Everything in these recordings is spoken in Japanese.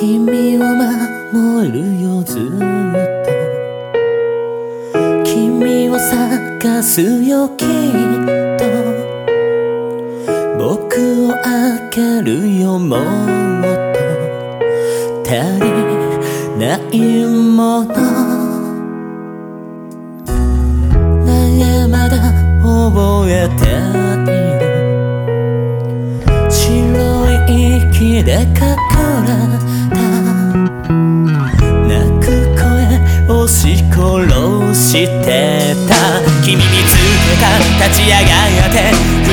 君を守るよずっと。君を探すよきっと。僕をあげるよもっと。足りないもの。悩まだ覚えている白い息で隠泣く声押し殺してた。君見つけた立ち上がって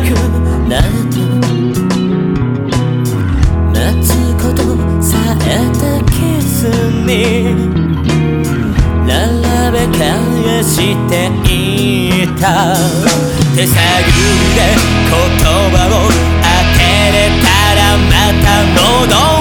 くなった待つことさえたキスに並べ返していた。手探りで言葉を当てれたらまた喉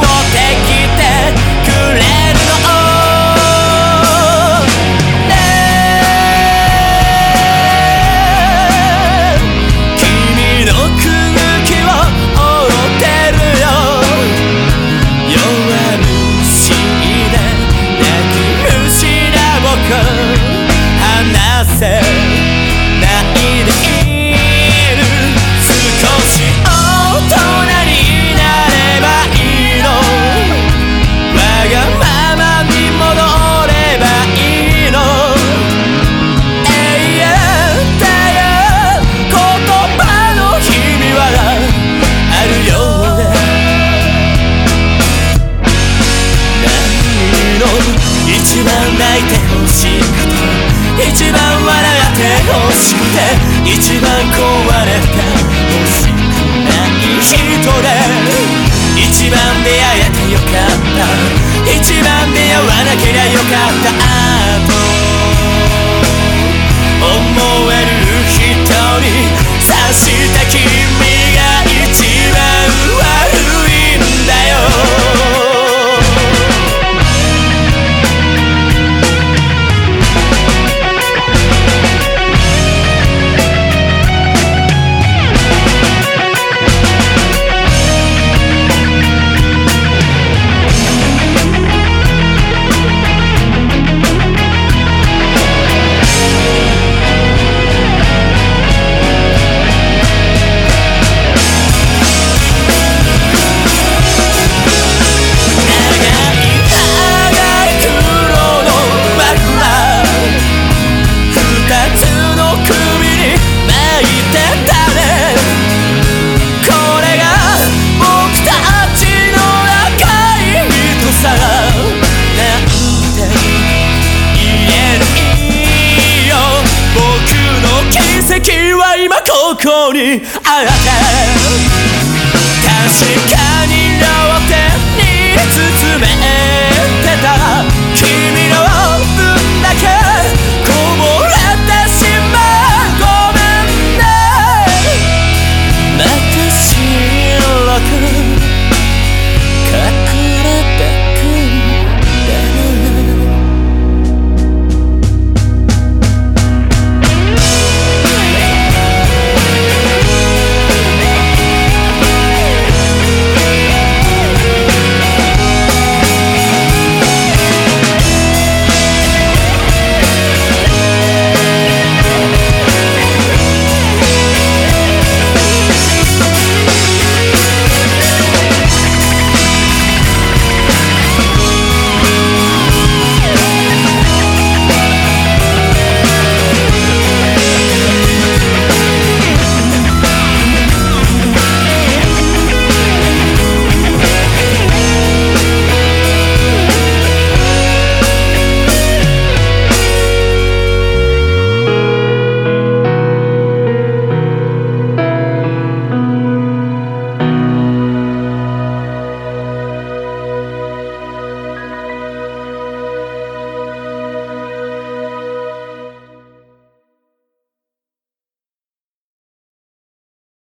な僕話せ一番壊れてほしくない人で一番出会えてよかった。一番出会わなけりゃよかった。にあえて。